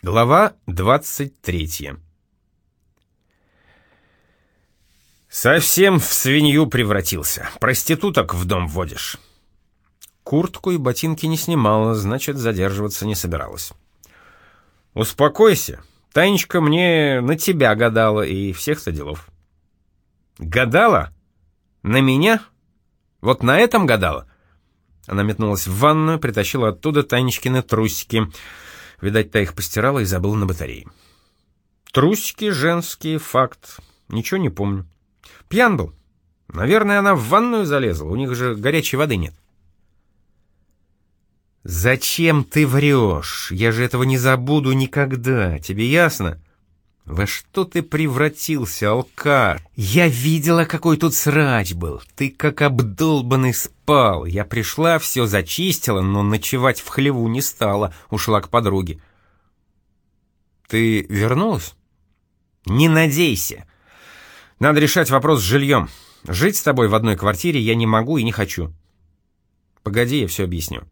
Глава 23 «Совсем в свинью превратился. Проституток в дом водишь». Куртку и ботинки не снимала, значит, задерживаться не собиралась. «Успокойся. Танечка мне на тебя гадала и всех-то делов». «Гадала? На меня? Вот на этом гадала?» Она метнулась в ванную, притащила оттуда Танечкины трусики — Видать, та их постирала и забыла на батарее. Трусики женские, факт. Ничего не помню. Пьян был. Наверное, она в ванную залезла, у них же горячей воды нет. «Зачем ты врешь? Я же этого не забуду никогда, тебе ясно?» «Во что ты превратился, алкаш? Я видела, какой тут срач был. Ты как обдолбанный спал. Я пришла, все зачистила, но ночевать в хлеву не стала, ушла к подруге». «Ты вернулась?» «Не надейся. Надо решать вопрос с жильем. Жить с тобой в одной квартире я не могу и не хочу». «Погоди, я все объясню».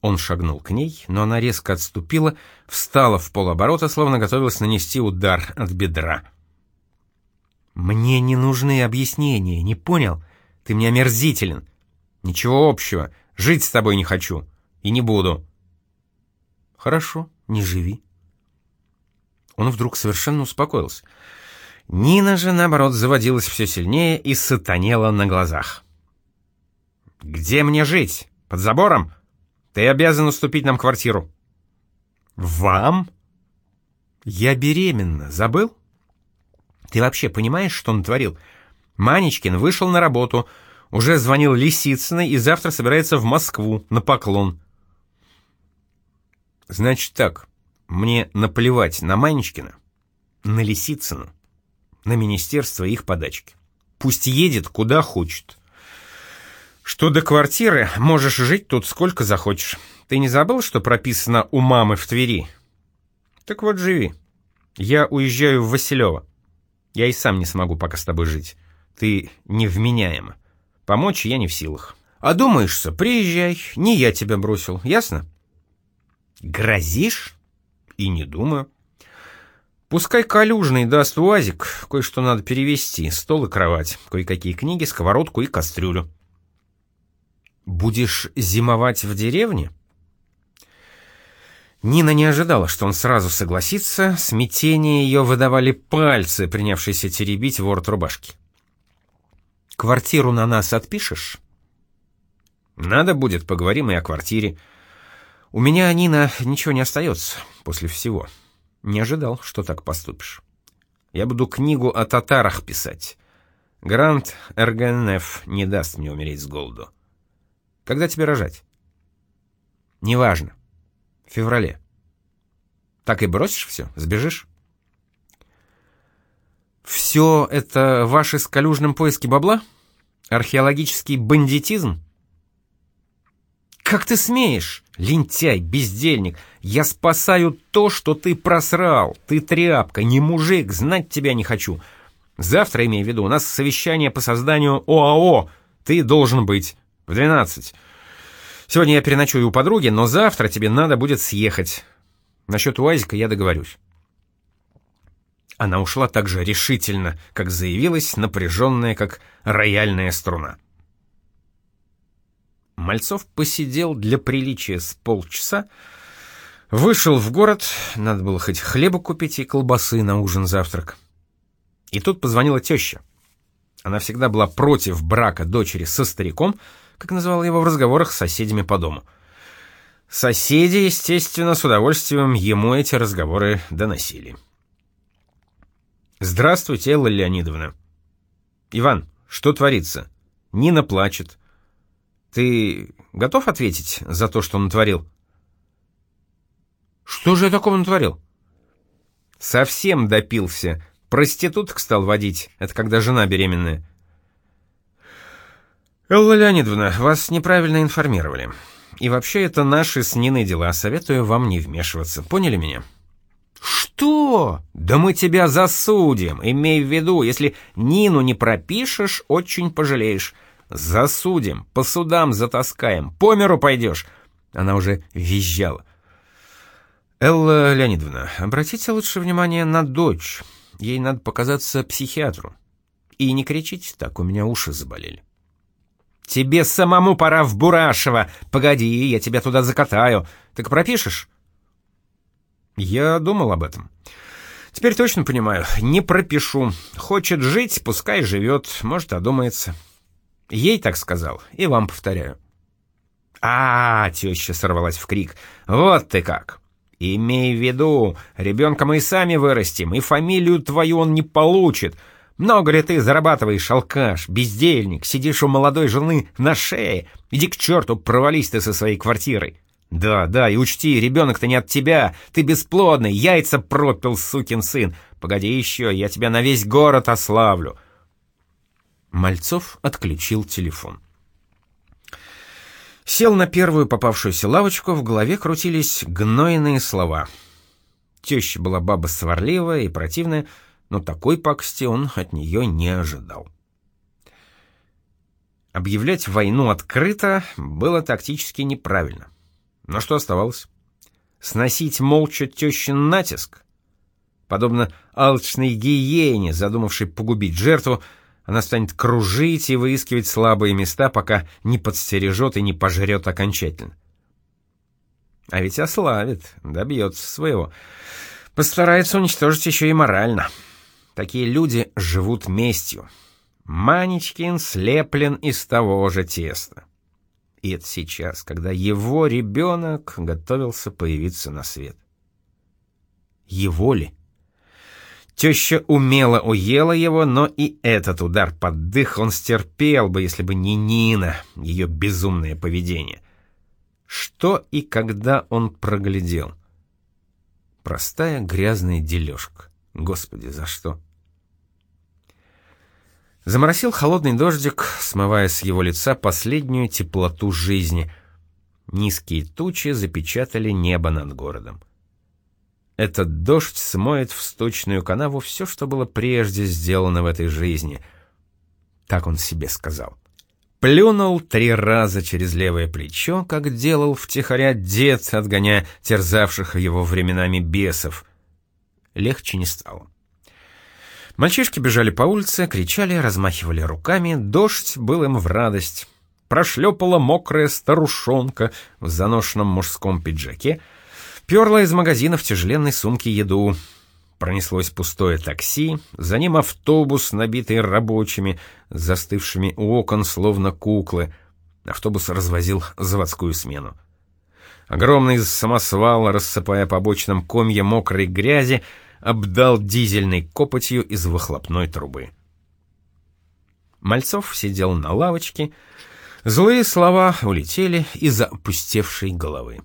Он шагнул к ней, но она резко отступила, встала в полоборота, словно готовилась нанести удар от бедра. «Мне не нужны объяснения, не понял? Ты мне омерзителен. Ничего общего, жить с тобой не хочу и не буду». «Хорошо, не живи». Он вдруг совершенно успокоился. Нина же, наоборот, заводилась все сильнее и сатанела на глазах. «Где мне жить? Под забором?» Ты обязан уступить нам квартиру». «Вам?» «Я беременна. Забыл?» «Ты вообще понимаешь, что он творил? Манечкин вышел на работу, уже звонил Лисицыной и завтра собирается в Москву на поклон». «Значит так, мне наплевать на Манечкина, на Лисицыну, на министерство и их подачки. Пусть едет куда хочет. Что до квартиры, можешь жить тут сколько захочешь. Ты не забыл, что прописано у мамы в Твери? Так вот, живи. Я уезжаю в Василево. Я и сам не смогу пока с тобой жить. Ты невменяема. Помочь я не в силах. А думаешься, приезжай, не я тебя бросил, ясно? Грозишь? И не думаю. Пускай Калюжный даст УАЗик, кое-что надо перевезти, стол и кровать, кое-какие книги, сковородку и кастрюлю. «Будешь зимовать в деревне?» Нина не ожидала, что он сразу согласится, смятение ее выдавали пальцы, принявшиеся теребить ворот рубашки. «Квартиру на нас отпишешь?» «Надо будет, поговорим и о квартире. У меня, Нина, ничего не остается после всего. Не ожидал, что так поступишь. Я буду книгу о татарах писать. Грант РГНФ не даст мне умереть с голоду». Когда тебе рожать? Неважно. В феврале. Так и бросишь все? Сбежишь? Все это ваши с Калюжным поиски бабла? Археологический бандитизм? Как ты смеешь? Лентяй, бездельник. Я спасаю то, что ты просрал. Ты тряпка, не мужик, знать тебя не хочу. Завтра, имею в виду, у нас совещание по созданию ОАО. Ты должен быть. В двенадцать. Сегодня я переночую у подруги, но завтра тебе надо будет съехать. Насчет УАЗика я договорюсь». Она ушла так же решительно, как заявилась, напряженная, как рояльная струна. Мальцов посидел для приличия с полчаса, вышел в город, надо было хоть хлеба купить и колбасы на ужин-завтрак. И тут позвонила теща. Она всегда была против брака дочери со стариком, как называл его в разговорах с соседями по дому. Соседи, естественно, с удовольствием ему эти разговоры доносили. «Здравствуйте, Элла Леонидовна». «Иван, что творится? Нина плачет. Ты готов ответить за то, что он натворил?» «Что же я такого натворил?» «Совсем допился. Проституток стал водить. Это когда жена беременная. «Элла Леонидовна, вас неправильно информировали. И вообще это наши с Ниной дела, советую вам не вмешиваться. Поняли меня?» «Что? Да мы тебя засудим. Имей в виду, если Нину не пропишешь, очень пожалеешь. Засудим, по судам затаскаем, по миру пойдешь». Она уже визжала. Элла Леонидовна, обратите лучше внимание на дочь. Ей надо показаться психиатру. И не кричите так, у меня уши заболели. Тебе самому пора в Бурашево. Погоди, я тебя туда закатаю. Так пропишешь? Я думал об этом. Теперь точно понимаю, не пропишу. Хочет жить, пускай живет, может, одумается. Ей так сказал, и вам повторяю. А, -а, -а теща сорвалась в крик. Вот ты как. Имей в виду, ребенка мы и сами вырастим, и фамилию твою он не получит. Много ли ты зарабатываешь, алкаш, бездельник, сидишь у молодой жены на шее? Иди к черту, провались ты со своей квартирой. Да, да, и учти, ребенок-то не от тебя, ты бесплодный, яйца пропил, сукин сын. Погоди еще, я тебя на весь город ославлю. Мальцов отключил телефон. Сел на первую попавшуюся лавочку, в голове крутились гнойные слова. Теща была баба сварливая и противная, но такой пакости он от нее не ожидал. Объявлять войну открыто было тактически неправильно. Но что оставалось? Сносить молча тещин натиск? Подобно алчной гиене, задумавшей погубить жертву, она станет кружить и выискивать слабые места, пока не подстережет и не пожрет окончательно. А ведь ославит, добьется своего. Постарается уничтожить еще и морально. Такие люди живут местью. Манечкин слеплен из того же теста. И это сейчас, когда его ребенок готовился появиться на свет. Его ли? Теща умело уела его, но и этот удар под дых он стерпел бы, если бы не Нина, ее безумное поведение. Что и когда он проглядел? Простая грязная дележка. Господи, за что? Заморосил холодный дождик, смывая с его лица последнюю теплоту жизни. Низкие тучи запечатали небо над городом. Этот дождь смоет в сточную канаву все, что было прежде сделано в этой жизни. Так он себе сказал. Плюнул три раза через левое плечо, как делал втихаря дед, отгоняя терзавших его временами бесов. Легче не стало. Мальчишки бежали по улице, кричали, размахивали руками, дождь был им в радость. Прошлепала мокрая старушонка в заношенном мужском пиджаке — Перла из магазина в тяжеленной сумке еду. Пронеслось пустое такси, за ним автобус, набитый рабочими, застывшими у окон словно куклы. Автобус развозил заводскую смену. Огромный самосвал, рассыпая по бочным комья мокрой грязи, обдал дизельной копотью из выхлопной трубы. Мальцов сидел на лавочке, злые слова улетели из опустевшей головы.